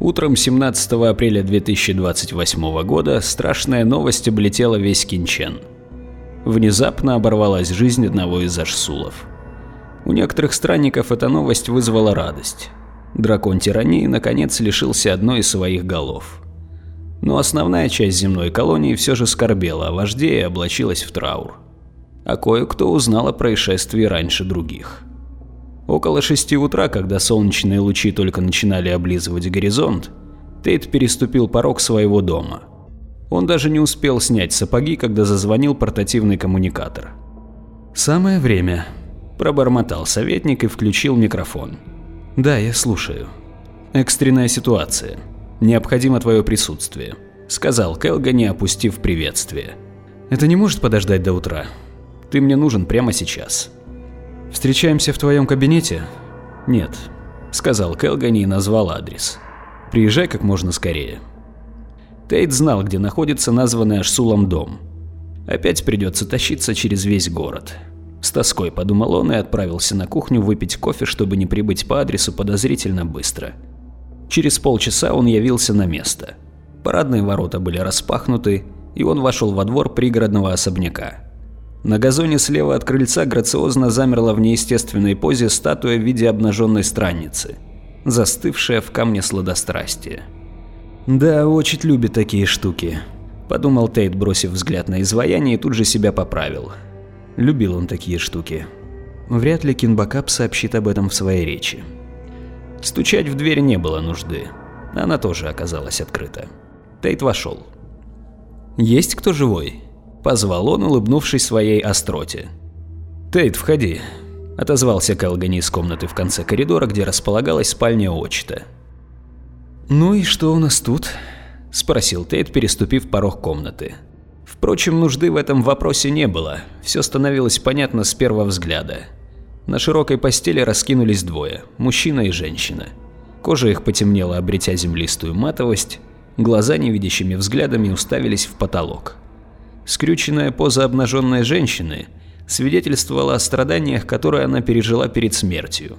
Утром 17 апреля 2028 года страшная новость облетела весь Кинчен. Внезапно оборвалась жизнь одного из Ашсулов. У некоторых странников эта новость вызвала радость. Дракон тирании наконец лишился одной из своих голов. Но основная часть земной колонии все же скорбела о вожде и облачилась в траур. А кое-кто узнал о происшествии раньше других. Около шести утра, когда солнечные лучи только начинали облизывать горизонт, Тейт переступил порог своего дома. Он даже не успел снять сапоги, когда зазвонил портативный коммуникатор. «Самое время», – пробормотал советник и включил микрофон. «Да, я слушаю. Экстренная ситуация. Необходимо твое присутствие», – сказал Келгани, опустив приветствие. «Это не может подождать до утра. Ты мне нужен прямо сейчас». «Встречаемся в твоем кабинете?» «Нет», — сказал Келгани и назвал адрес. «Приезжай как можно скорее». Тейт знал, где находится названный Ашсулом дом. Опять придется тащиться через весь город. С тоской подумал он и отправился на кухню выпить кофе, чтобы не прибыть по адресу подозрительно быстро. Через полчаса он явился на место. Парадные ворота были распахнуты, и он вошел во двор пригородного особняка. На газоне слева от крыльца грациозно замерла в неестественной позе статуя в виде обнаженной странницы, застывшая в камне сладострастия. «Да, очень любит такие штуки», – подумал Тейт, бросив взгляд на изваяние и тут же себя поправил. Любил он такие штуки. Вряд ли Кинбакап сообщит об этом в своей речи. Стучать в дверь не было нужды. Она тоже оказалась открыта. Тейт вошел. «Есть кто живой?» Позвал он, улыбнувшись своей остроте. «Тейт, входи», – отозвался Келгани из комнаты в конце коридора, где располагалась спальня Очта. «Ну и что у нас тут?» – спросил Тейт, переступив порог комнаты. Впрочем, нужды в этом вопросе не было, все становилось понятно с первого взгляда. На широкой постели раскинулись двое – мужчина и женщина. Кожа их потемнела, обретя землистую матовость, глаза невидящими взглядами уставились в потолок. Скрюченная поза обнаженной женщины свидетельствовала о страданиях, которые она пережила перед смертью.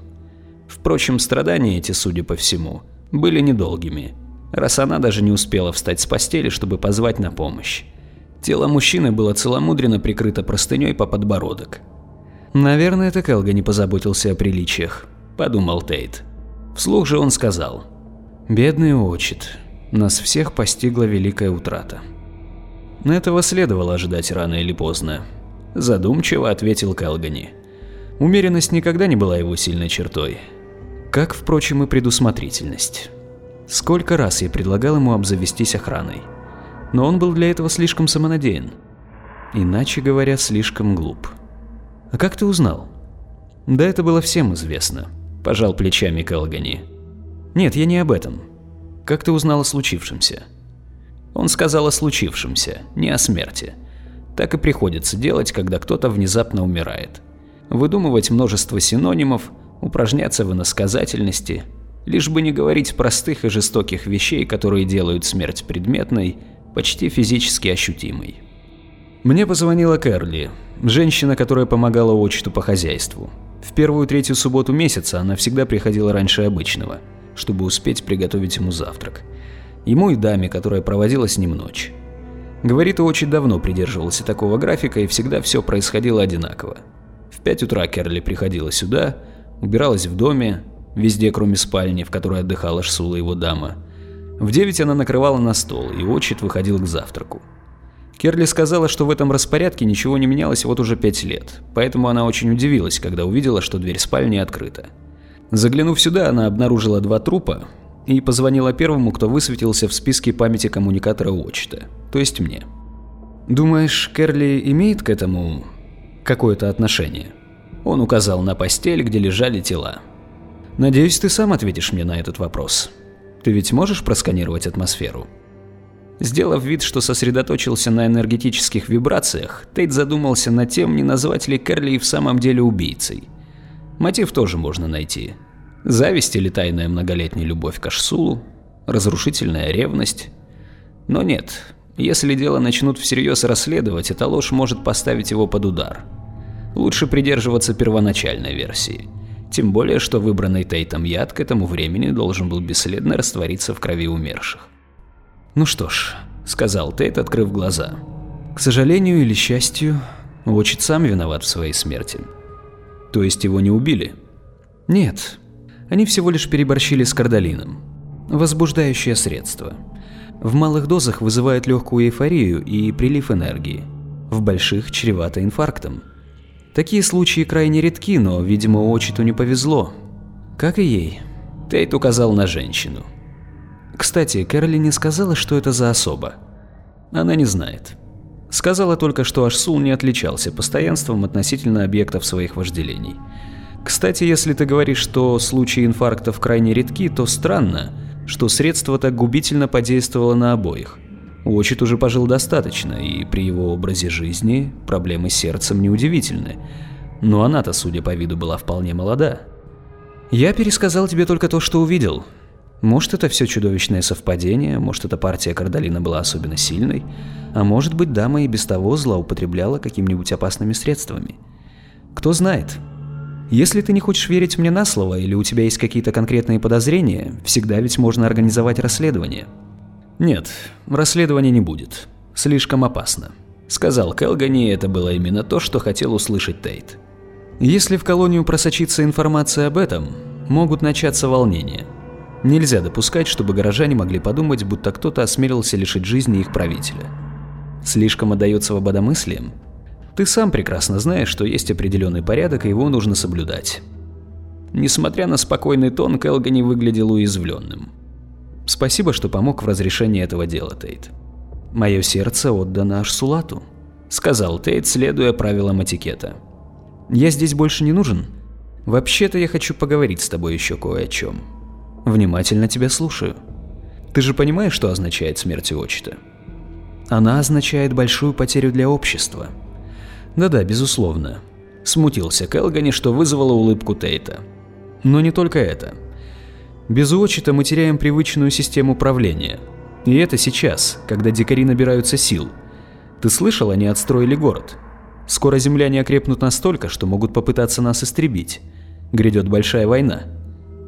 Впрочем, страдания эти, судя по всему, были недолгими, раз она даже не успела встать с постели, чтобы позвать на помощь. Тело мужчины было целомудренно прикрыто простыней по подбородок. «Наверное, это Келга не позаботился о приличиях», – подумал Тейт. Вслух же он сказал. «Бедный Очит, нас всех постигла великая утрата». Этого следовало ожидать рано или поздно. Задумчиво ответил Келгани. Умеренность никогда не была его сильной чертой. Как, впрочем, и предусмотрительность. Сколько раз я предлагал ему обзавестись охраной. Но он был для этого слишком самонадеян. Иначе говоря, слишком глуп. А как ты узнал? Да это было всем известно. Пожал плечами Келгани. Нет, я не об этом. Как ты узнал о случившемся? Он сказал о случившемся, не о смерти. Так и приходится делать, когда кто-то внезапно умирает. Выдумывать множество синонимов, упражняться в иносказательности, лишь бы не говорить простых и жестоких вещей, которые делают смерть предметной, почти физически ощутимой. Мне позвонила Кэрли, женщина, которая помогала отчету по хозяйству. В первую третью субботу месяца она всегда приходила раньше обычного, чтобы успеть приготовить ему завтрак ему и даме, которая проводила с ним ночь. Говорит, очень давно придерживался такого графика и всегда все происходило одинаково. В 5 утра Керли приходила сюда, убиралась в доме, везде кроме спальни, в которой отдыхала Шсула его дама. В 9 она накрывала на стол, и Очит выходил к завтраку. Керли сказала, что в этом распорядке ничего не менялось вот уже 5 лет, поэтому она очень удивилась, когда увидела, что дверь спальни открыта. Заглянув сюда, она обнаружила два трупа, и позвонила первому, кто высветился в списке памяти коммуникатора Уочта, то есть мне. «Думаешь, Керли имеет к этому какое-то отношение?» Он указал на постель, где лежали тела. «Надеюсь, ты сам ответишь мне на этот вопрос. Ты ведь можешь просканировать атмосферу?» Сделав вид, что сосредоточился на энергетических вибрациях, Тейт задумался над тем, не назвать ли Керли в самом деле убийцей. Мотив тоже можно найти. Зависть или тайная многолетняя любовь к Ашсулу, разрушительная ревность. Но нет, если дело начнут всерьез расследовать, эта ложь может поставить его под удар. Лучше придерживаться первоначальной версии. Тем более, что выбранный Тейтом яд к этому времени должен был бесследно раствориться в крови умерших. «Ну что ж», — сказал Тейт, открыв глаза. «К сожалению или счастью, Уочит сам виноват в своей смерти». «То есть его не убили?» «Нет. Они всего лишь переборщили с кардалином. Возбуждающее средство. В малых дозах вызывает легкую эйфорию и прилив энергии. В больших чревато инфарктом. Такие случаи крайне редки, но, видимо, Очиту не повезло. Как и ей. Тейт указал на женщину. Кстати, Кэрли не сказала, что это за особа. Она не знает. Сказала только, что Ашсул не отличался постоянством относительно объектов своих вожделений. Кстати, если ты говоришь, что случаи инфарктов крайне редки, то странно, что средство так губительно подействовало на обоих. Уочит уже пожил достаточно, и при его образе жизни проблемы с сердцем неудивительны. Но она-то, судя по виду, была вполне молода. Я пересказал тебе только то, что увидел. Может, это все чудовищное совпадение, может, эта партия Кардалина была особенно сильной, а может быть, дама и без того злоупотребляла какими-нибудь опасными средствами. Кто знает. Если ты не хочешь верить мне на слово или у тебя есть какие-то конкретные подозрения, всегда ведь можно организовать расследование. Нет, расследования не будет. Слишком опасно. Сказал Келгани, и это было именно то, что хотел услышать Тейт. Если в колонию просочится информация об этом, могут начаться волнения – Нельзя допускать, чтобы горожане могли подумать, будто кто-то осмелился лишить жизни их правителя. Слишком отдает свободомыслием? Ты сам прекрасно знаешь, что есть определенный порядок, и его нужно соблюдать. Несмотря на спокойный тон, Келгани выглядел уязвленным. Спасибо, что помог в разрешении этого дела, Тейт. Мое сердце отдано Ашсулату, сказал Тейт, следуя правилам этикета. Я здесь больше не нужен? Вообще-то я хочу поговорить с тобой еще кое о чем. Внимательно тебя слушаю. Ты же понимаешь, что означает смерть Иочита? Она означает большую потерю для общества. Да-да, безусловно. Смутился Келгани, что вызвало улыбку Тейта. Но не только это. Без Уочита мы теряем привычную систему управления. И это сейчас, когда дикари набираются сил. Ты слышал, они отстроили город? Скоро земляне окрепнут настолько, что могут попытаться нас истребить. Грядет большая война.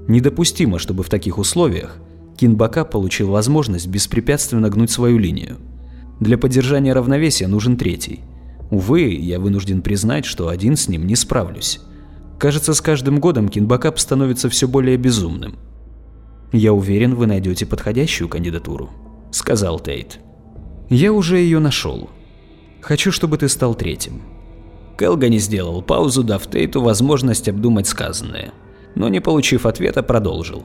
Недопустимо, чтобы в таких условиях Кинбака получил возможность беспрепятственно гнуть свою линию. Для поддержания равновесия нужен третий. Увы, я вынужден признать, что один с ним не справлюсь. Кажется, с каждым годом Кинбакап становится все более безумным. «Я уверен, вы найдете подходящую кандидатуру», — сказал Тейт. «Я уже ее нашел. Хочу, чтобы ты стал третьим». Келгани сделал паузу, дав Тейту возможность обдумать сказанное но не получив ответа, продолжил.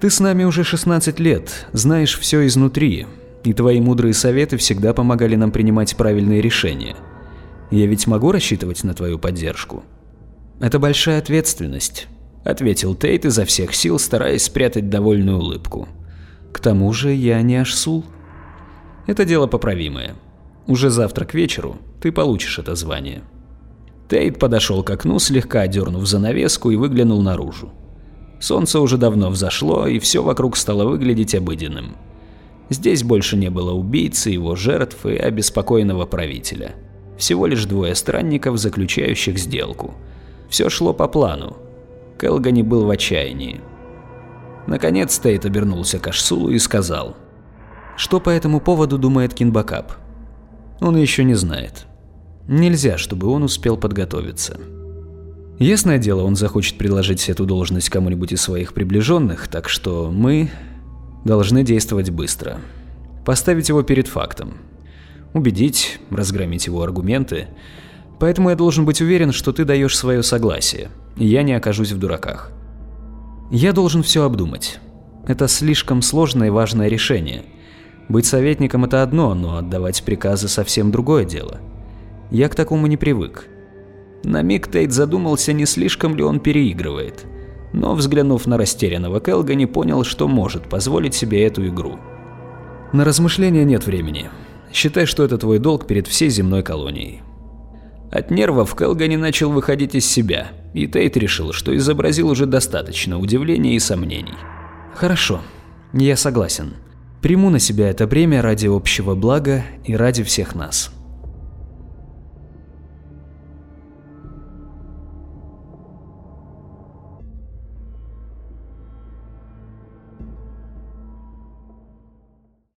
«Ты с нами уже 16 лет, знаешь все изнутри, и твои мудрые советы всегда помогали нам принимать правильные решения. Я ведь могу рассчитывать на твою поддержку?» «Это большая ответственность», — ответил Тейт изо всех сил, стараясь спрятать довольную улыбку. «К тому же я не Ашсул. Это дело поправимое. Уже завтра к вечеру ты получишь это звание». Тейт подошел к окну, слегка дернув занавеску и выглянул наружу. Солнце уже давно взошло, и все вокруг стало выглядеть обыденным. Здесь больше не было убийцы, его жертв и обеспокоенного правителя. Всего лишь двое странников, заключающих сделку. Все шло по плану. Келгани был в отчаянии. Наконец Тейт обернулся к Ашсулу и сказал. Что по этому поводу думает Кинбакап? Он еще не знает. Нельзя, чтобы он успел подготовиться. Ясное дело, он захочет предложить эту должность кому-нибудь из своих приближенных, так что мы должны действовать быстро. Поставить его перед фактом. Убедить, разгромить его аргументы. Поэтому я должен быть уверен, что ты даешь свое согласие, и я не окажусь в дураках. Я должен все обдумать. Это слишком сложное и важное решение. Быть советником – это одно, но отдавать приказы – совсем другое дело – я к такому не привык. На миг Тейт задумался, не слишком ли он переигрывает. Но, взглянув на растерянного Келгани, понял, что может позволить себе эту игру. На размышления нет времени. Считай, что это твой долг перед всей земной колонией. От нервов Келгани начал выходить из себя, и Тейт решил, что изобразил уже достаточно удивления и сомнений. Хорошо, я согласен. Приму на себя это бремя ради общего блага и ради всех нас.